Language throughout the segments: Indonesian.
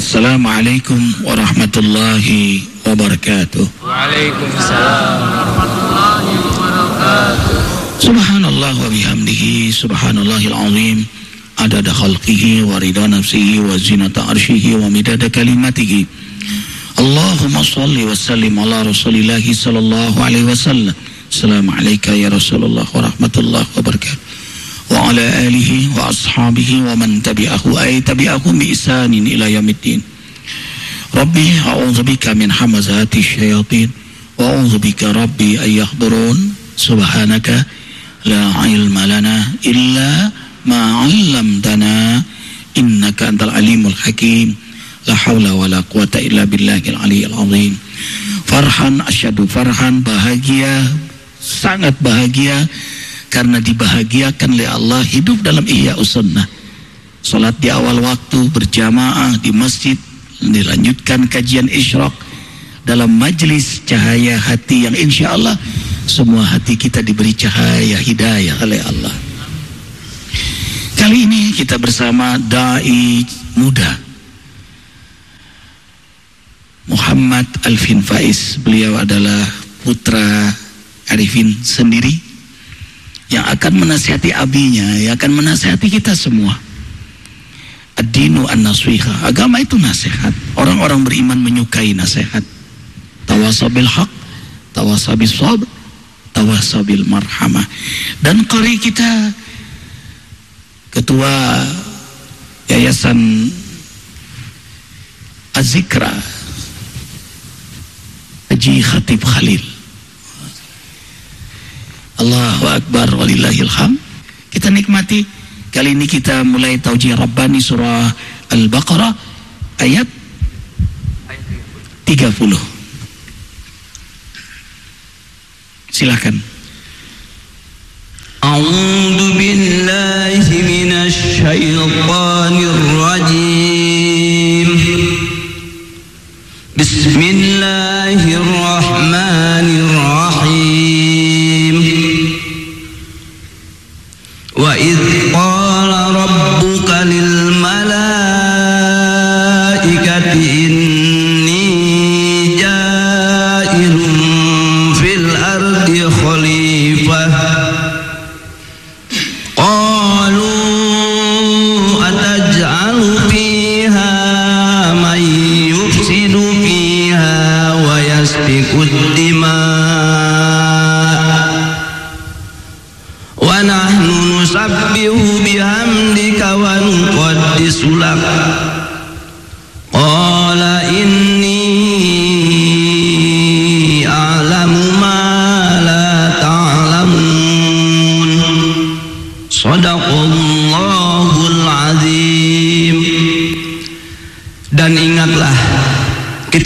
Assalamualaikum warahmatullahi wabarakatuh. Waalaikumsalam warahmatullahi wabarakatuh. Subhanallah wa bihamdihi subhanallahil azim adada khalqihi wa ridha nafsihi wa zinata arshihi wa midada kalimatihi. Allahumma salli wa sallim ala rasulillahi sallallahu alaihi wasallam. Assalamualaikum ya Rasulullah wa rahmatullahi wabarakatuh. وعلى آله وأصحابه ومن تبعه أي تبعهم بإحسان إلى يوم الدين. ربي أعوذ بك من حمزات الشياطين وأعوذ بك ربي أن يحضرون. سبحانك لا علم لنا إلا ما علمتنا إنك أنت العليم الحكيم. لا حول ولا قوة إلا بالله العلي العظيم. فرحا أشهد فرحا bahagia sangat bahagia karena dibahagiakan oleh Allah hidup dalam ihya sunnah. Salat di awal waktu berjamaah di masjid dilanjutkan kajian isyraq dalam majlis cahaya hati yang insya Allah semua hati kita diberi cahaya hidayah oleh Allah. Kali ini kita bersama da'i muda Muhammad Alvin Faiz. Beliau adalah putra Arifin sendiri yang akan menasihati abinya, yang akan menasihati kita semua. Ad-dinu an-nasiha. Agama itu nasihat. Orang-orang beriman menyukai nasihat. Tawasabil haq, tawasabil sabr, tawasabil marhamah. Dan qari kita ketua Yayasan Azikra Haji Khatib Khalil Allahu Akbar walillahilham kita nikmati kali ini kita mulai taujih Rabbani surah Al-Baqarah ayat 30 silahkan A'udhu billahi minash shaytanir rajim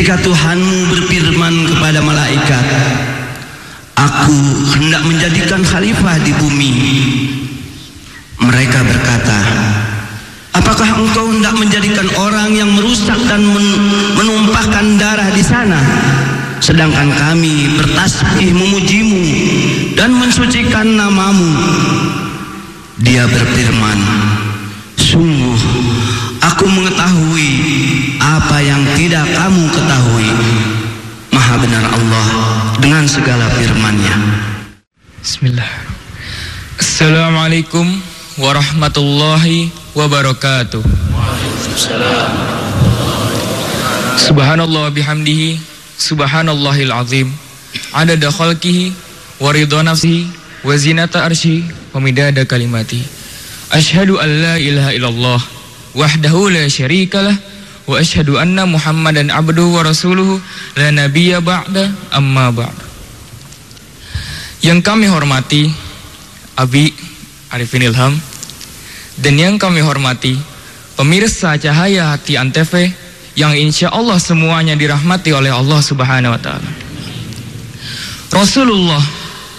ketika Tuhanmu berfirman kepada malaikat Aku hendak menjadikan khalifah di bumi. Mereka berkata Apakah engkau hendak menjadikan orang yang merusak dan men- menumpahkan darah di sana? Sedangkan kami bertasbih memujimu dan mensucikan namamu. Dia berfirman Sungguh aku mengetahui apa yang tidak kamu ketahui Maha benar Allah dengan segala firman-Nya. Bismillah. Assalamualaikum warahmatullahi wabarakatuh. Subhanallah bihamdihi subhanallahil azim adada khalqihi wa nafsihi wa zinata arsyihi wa midada kalimati Ashhadu an la ilaha illallah wahdahu la syarikalah wa ashhadu anna muhammadan abduhu wa rasuluhu la nabiyya ba'da amma ba'd Yang kami hormati Abi Arifin Ilham dan yang kami hormati pemirsa Cahaya Hati Antv yang insya Allah semuanya dirahmati oleh Allah Subhanahu Wa Taala. Rasulullah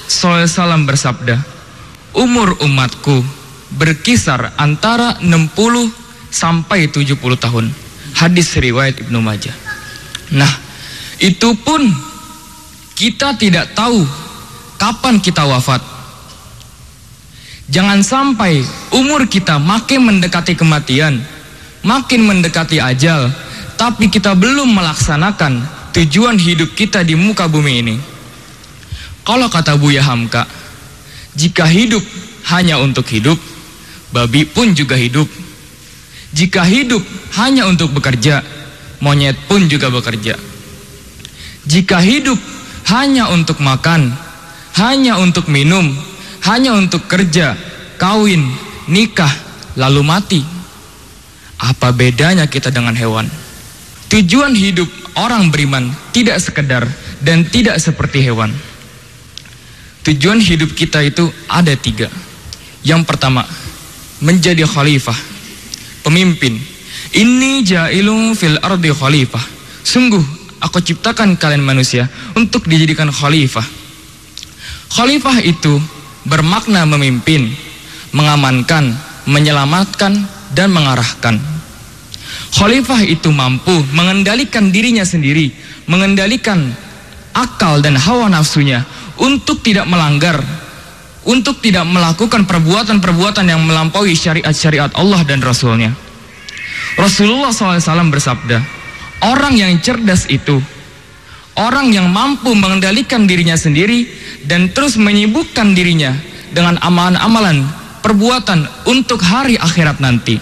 SAW bersabda, umur umatku berkisar antara 60 sampai 70 tahun. Hadis riwayat Ibnu Majah. Nah, itu pun kita tidak tahu kapan kita wafat. Jangan sampai umur kita makin mendekati kematian, makin mendekati ajal, tapi kita belum melaksanakan tujuan hidup kita di muka bumi ini. Kalau kata Buya Hamka, jika hidup hanya untuk hidup, babi pun juga hidup. Jika hidup hanya untuk bekerja, monyet pun juga bekerja. Jika hidup hanya untuk makan, hanya untuk minum, hanya untuk kerja, kawin, nikah, lalu mati. Apa bedanya kita dengan hewan? Tujuan hidup orang beriman tidak sekedar dan tidak seperti hewan. Tujuan hidup kita itu ada tiga. Yang pertama, menjadi khalifah, pemimpin. Ini jailung fil ardi khalifah. Sungguh, aku ciptakan kalian manusia untuk dijadikan khalifah. Khalifah itu bermakna memimpin, mengamankan, menyelamatkan, dan mengarahkan. Khalifah itu mampu mengendalikan dirinya sendiri, mengendalikan akal dan hawa nafsunya untuk tidak melanggar, untuk tidak melakukan perbuatan-perbuatan yang melampaui syariat-syariat Allah dan Rasulnya. Rasulullah SAW bersabda, orang yang cerdas itu, orang yang mampu mengendalikan dirinya sendiri dan terus menyibukkan dirinya dengan amalan-amalan perbuatan untuk hari akhirat nanti.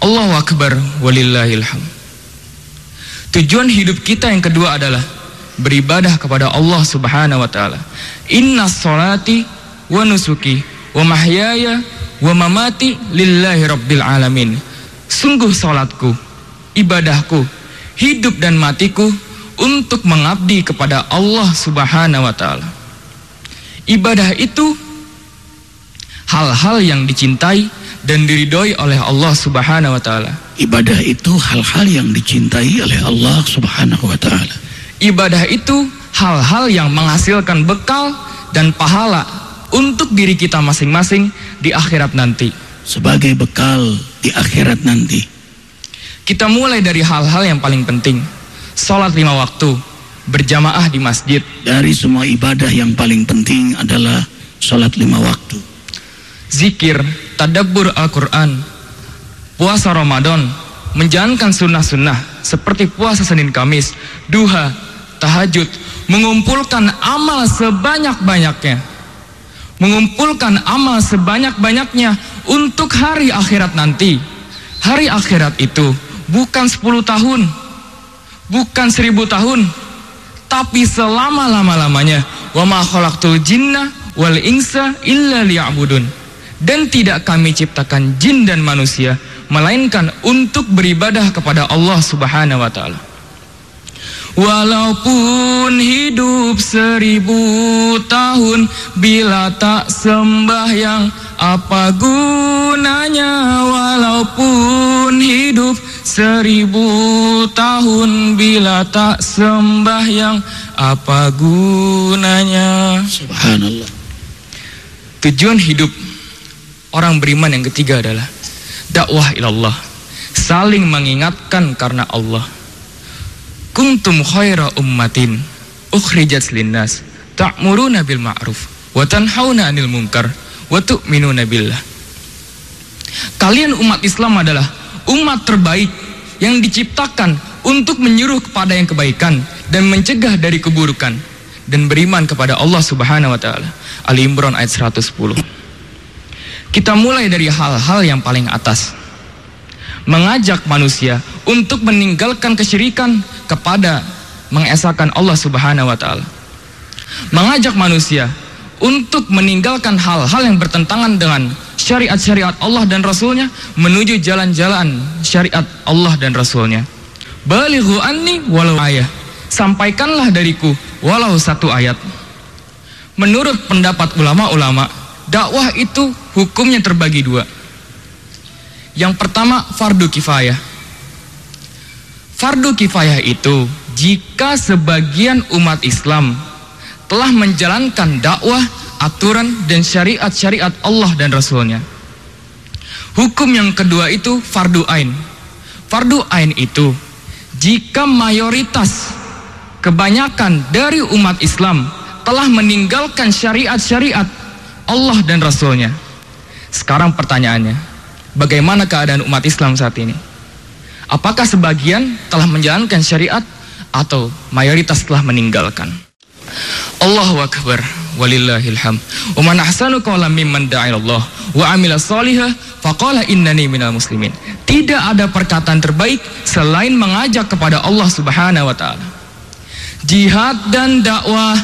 Allahu Akbar walillahilham. Tujuan hidup kita yang kedua adalah beribadah kepada Allah Subhanahu wa taala. Inna salati wa nusuki wa mahyaya wa mamati lillahi rabbil alamin. Sungguh salatku, ibadahku, hidup dan matiku untuk mengabdi kepada Allah Subhanahu wa taala. Ibadah itu hal-hal yang dicintai dan diridhoi oleh Allah Subhanahu wa taala. Ibadah itu hal-hal yang dicintai oleh Allah Subhanahu wa taala. Ibadah itu hal-hal yang menghasilkan bekal dan pahala untuk diri kita masing-masing di akhirat nanti. Sebagai bekal di akhirat nanti. Kita mulai dari hal-hal yang paling penting. Salat lima waktu, berjamaah di masjid. Dari semua ibadah yang paling penting adalah salat lima waktu. Zikir, tadabbur Al-Quran, puasa Ramadan, menjalankan sunnah-sunnah seperti puasa Senin Kamis, duha, tahajud, mengumpulkan amal sebanyak-banyaknya. Mengumpulkan amal sebanyak-banyaknya untuk hari akhirat nanti. Hari akhirat itu bukan 10 tahun, bukan 1000 tahun, tapi selama-lama-lamanya. Wa ma khalaqtul jinna wal insa illa liya'budun. Dan tidak kami ciptakan jin dan manusia melainkan untuk beribadah kepada Allah Subhanahu wa taala. Walaupun hidup seribu tahun Bila tak sembahyang apa gunanya? Walaupun hidup seribu tahun Bila tak sembahyang apa gunanya? Subhanallah. Tujuan hidup orang beriman yang ketiga adalah dakwah ilallah Saling mengingatkan karena Allah kuntum khaira ummatin ukhrijat linnas ta'muruna bil ma'ruf wa tanhauna 'anil munkar wa tu'minuna billah. Kalian umat Islam adalah umat terbaik yang diciptakan untuk menyuruh kepada yang kebaikan dan mencegah dari keburukan dan beriman kepada Allah Subhanahu wa taala. Ali Imran ayat 110. Kita mulai dari hal-hal yang paling atas mengajak manusia untuk meninggalkan kesyirikan kepada mengesahkan Allah Subhanahu wa taala. Mengajak manusia untuk meninggalkan hal-hal yang bertentangan dengan syariat-syariat Allah dan Rasulnya menuju jalan-jalan syariat Allah dan Rasulnya. Balighu anni walau ayah. Sampaikanlah dariku walau satu ayat. Menurut pendapat ulama-ulama, dakwah itu hukumnya terbagi dua yang pertama fardu kifayah. Fardu kifayah itu jika sebagian umat Islam telah menjalankan dakwah, aturan dan syariat-syariat Allah dan Rasulnya. Hukum yang kedua itu fardu ain. Fardu ain itu jika mayoritas kebanyakan dari umat Islam telah meninggalkan syariat-syariat Allah dan Rasulnya. Sekarang pertanyaannya, Bagaimana keadaan umat Islam saat ini? Apakah sebagian telah menjalankan syariat atau mayoritas telah meninggalkan? Allahu Akbar walillahil ham. Wa man ahsanu qawlan mimman da'a Allah wa amila salihah faqala innani minal muslimin. Tidak ada perkataan terbaik selain mengajak kepada Allah Subhanahu wa taala. Jihad dan dakwah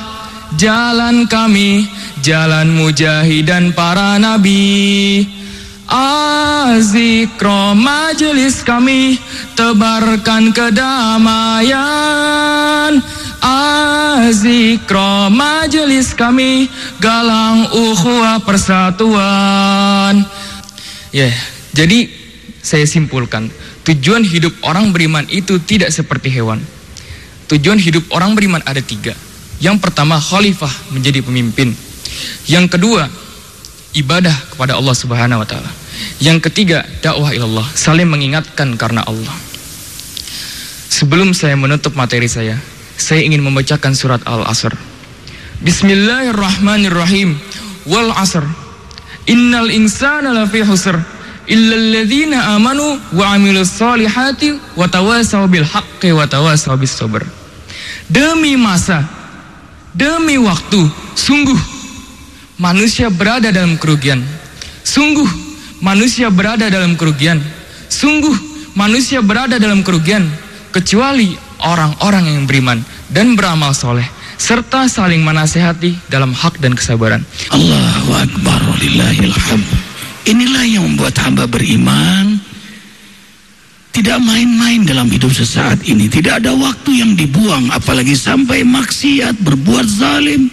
jalan kami, jalan mujahid dan para nabi. Azikro majelis kami tebarkan kedamaian. Azikro majelis kami galang ukhuwah persatuan. Ya, yeah, jadi saya simpulkan Tujuan hidup orang beriman itu tidak seperti hewan. Tujuan hidup orang beriman ada tiga. Yang pertama khalifah menjadi pemimpin. Yang kedua ibadah kepada Allah Subhanahu wa taala yang ketiga, dakwah ilallah, saling mengingatkan karena Allah. Sebelum saya menutup materi saya, saya ingin membacakan surat Al-Asr. Bismillahirrahmanirrahim. Wal asr. Innal insana lafi husr illa alladhina amanu wa amilus salihati wa tawasaw bil haqqi wa tawasaw bis sabr. Demi masa, demi waktu, sungguh manusia berada dalam kerugian. Sungguh manusia berada dalam kerugian. Sungguh manusia berada dalam kerugian kecuali orang-orang yang beriman dan beramal soleh serta saling menasehati dalam hak dan kesabaran. Allahu Akbar walillahilham. Inilah yang membuat hamba beriman tidak main-main dalam hidup sesaat ini. Tidak ada waktu yang dibuang apalagi sampai maksiat, berbuat zalim.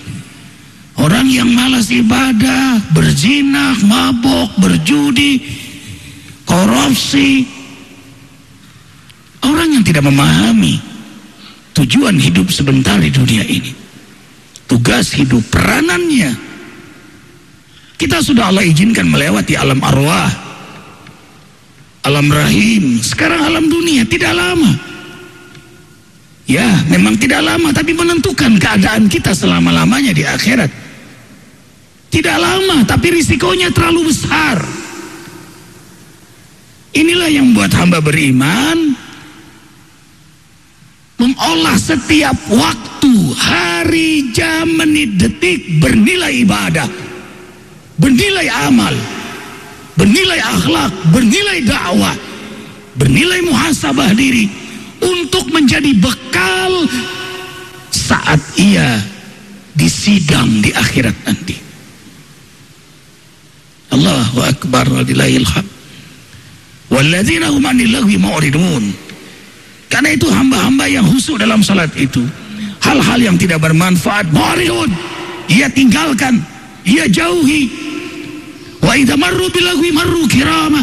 Orang yang malas ibadah, berzina, mabok, berjudi, korupsi. Orang yang tidak memahami tujuan hidup sebentar di dunia ini. Tugas hidup, peranannya. Kita sudah Allah izinkan melewati alam arwah. Alam rahim. Sekarang alam dunia, tidak lama. Ya, memang tidak lama, tapi menentukan keadaan kita selama-lamanya di akhirat. Tidak lama, tapi risikonya terlalu besar. Inilah yang membuat hamba beriman mengolah setiap waktu, hari, jam, menit, detik bernilai ibadah, bernilai amal, bernilai akhlak, bernilai dakwah, bernilai muhasabah diri untuk menjadi bekal saat ia disidang di akhirat nanti. Allahu akbar walillahil hamd. Walladzina hum 'anil lagwi mu'ridun. Karena itu hamba-hamba yang husuk dalam salat itu hal-hal yang tidak bermanfaat mu'ridun. Ia tinggalkan, ia jauhi. Wa idza marru bil lagwi marru kirama.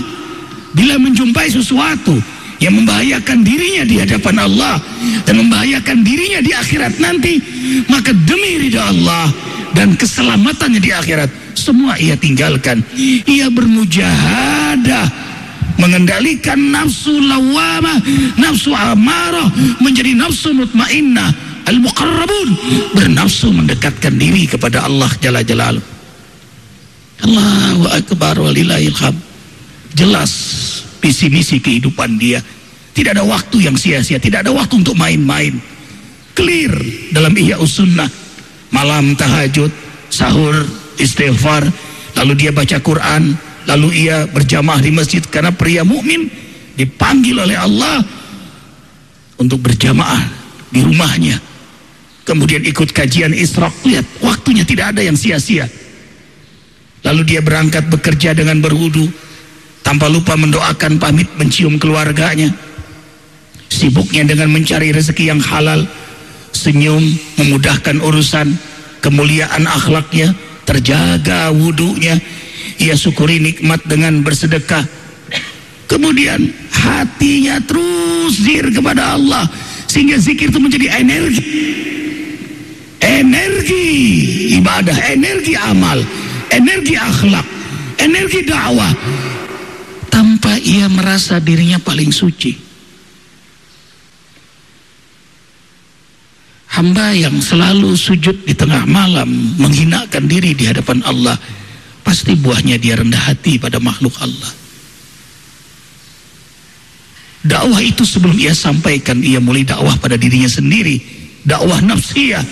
Bila menjumpai sesuatu yang membahayakan dirinya di hadapan Allah dan membahayakan dirinya di akhirat nanti, maka demi ridha Allah dan keselamatannya di akhirat, semua ia tinggalkan. Ia bermujahadah mengendalikan nafsu lawamah nafsu amarah menjadi nafsu mutmainnah. Al-muqarrabun bernafsu mendekatkan diri kepada Allah jalla jalal Allahu akbar walillahil hamd jelas visi misi kehidupan dia. Tidak ada waktu yang sia-sia tidak ada waktu untuk main-main. Clear dalam ihya sunnah. Malam tahajud sahur istighfar, lalu dia baca Quran, lalu ia berjamaah di masjid karena pria mukmin dipanggil oleh Allah untuk berjamaah di rumahnya. Kemudian ikut kajian Isra, lihat waktunya tidak ada yang sia-sia. Lalu dia berangkat bekerja dengan berwudu tanpa lupa mendoakan pamit mencium keluarganya. Sibuknya dengan mencari rezeki yang halal, senyum memudahkan urusan, kemuliaan akhlaknya, terjaga wudhunya. Ia syukuri nikmat dengan bersedekah. Kemudian hatinya terus zikir kepada Allah sehingga zikir itu menjadi energi. Energi ibadah energi amal energi akhlak energi dakwah. Tanpa ia merasa dirinya paling suci hamba yang selalu sujud di tengah malam menghinakan diri di hadapan Allah pasti buahnya dia rendah hati pada makhluk Allah. Dakwah itu sebelum ia sampaikan ia mulai dakwah pada dirinya sendiri. Dakwah nafsiyah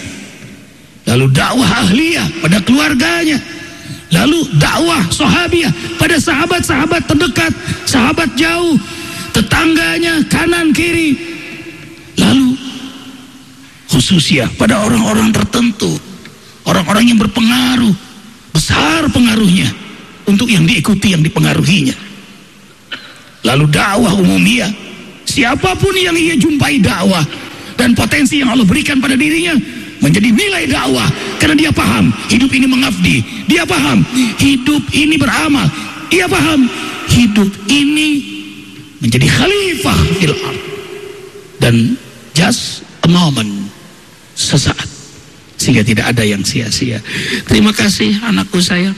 lalu dakwah ahliyah pada keluarganya lalu dakwah sahabiah pada sahabat-sahabat terdekat sahabat jauh tetangganya kanan kiri. Lalu khususnya pada orang-orang tertentu. Orang-orang yang berpengaruh besar pengaruhnya untuk yang diikuti yang dipengaruhinya. Lalu dakwah umumnya siapa pun yang ia jumpai dakwah dan potensi yang Allah berikan pada dirinya menjadi nilai dakwah. Karena dia paham hidup ini mengabdi. Dia paham hidup ini beramal. Ia paham hidup ini menjadi khalifah fil dan just a moment sesaat sehingga tidak ada yang sia-sia terima kasih anakku saya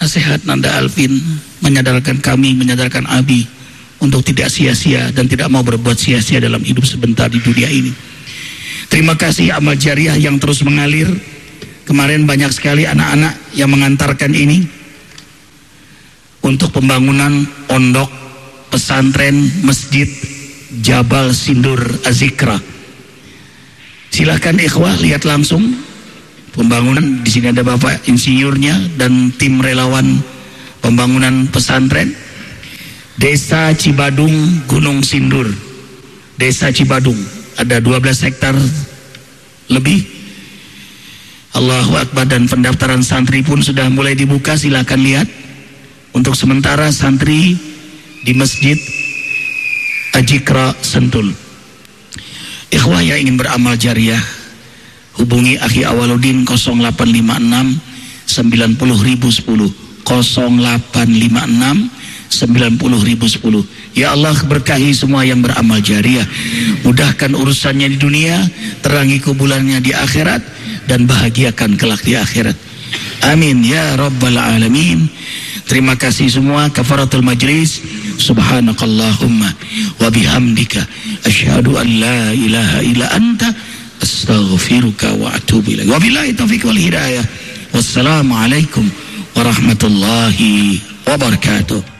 nasihat Nanda Alvin menyadarkan kami, menyadarkan Abi untuk tidak sia-sia dan tidak mau berbuat sia-sia dalam hidup sebentar di dunia ini. Terima kasih amal jariah yang terus mengalir. Kemarin banyak sekali anak-anak yang mengantarkan ini untuk pembangunan pondok, pesantren, masjid, Jabal Sindur Azikra. Silahkan ikhwah lihat langsung pembangunan. Di sini ada Bapak insinyurnya dan tim relawan pembangunan pesantren Desa Cibadung Gunung Sindur. Desa Cibadung ada 12 hektar lebih. Allahu Akbar dan pendaftaran santri pun sudah mulai dibuka. Silahkan lihat. Untuk sementara santri di masjid Ajikra Sentul ikhwah yang ingin beramal jariah hubungi Akhi Awaludin 0856 90010 0856 90010 Ya Allah berkahi semua yang beramal jariah. Mudahkan urusannya di dunia Terangi kubulannya di akhirat Dan bahagiakan kelak di akhirat. Amin Ya Rabbal Alamin. Terima kasih semua Kafaratul Majlis Subhanakallahumma Wa bihamdika Ashadu an la ilaha illa anta Astaghfiruka wa atubu ilaih Wabillahi taufiq wal hidayah Wassalamualaikum warahmatullahi wabarakatuh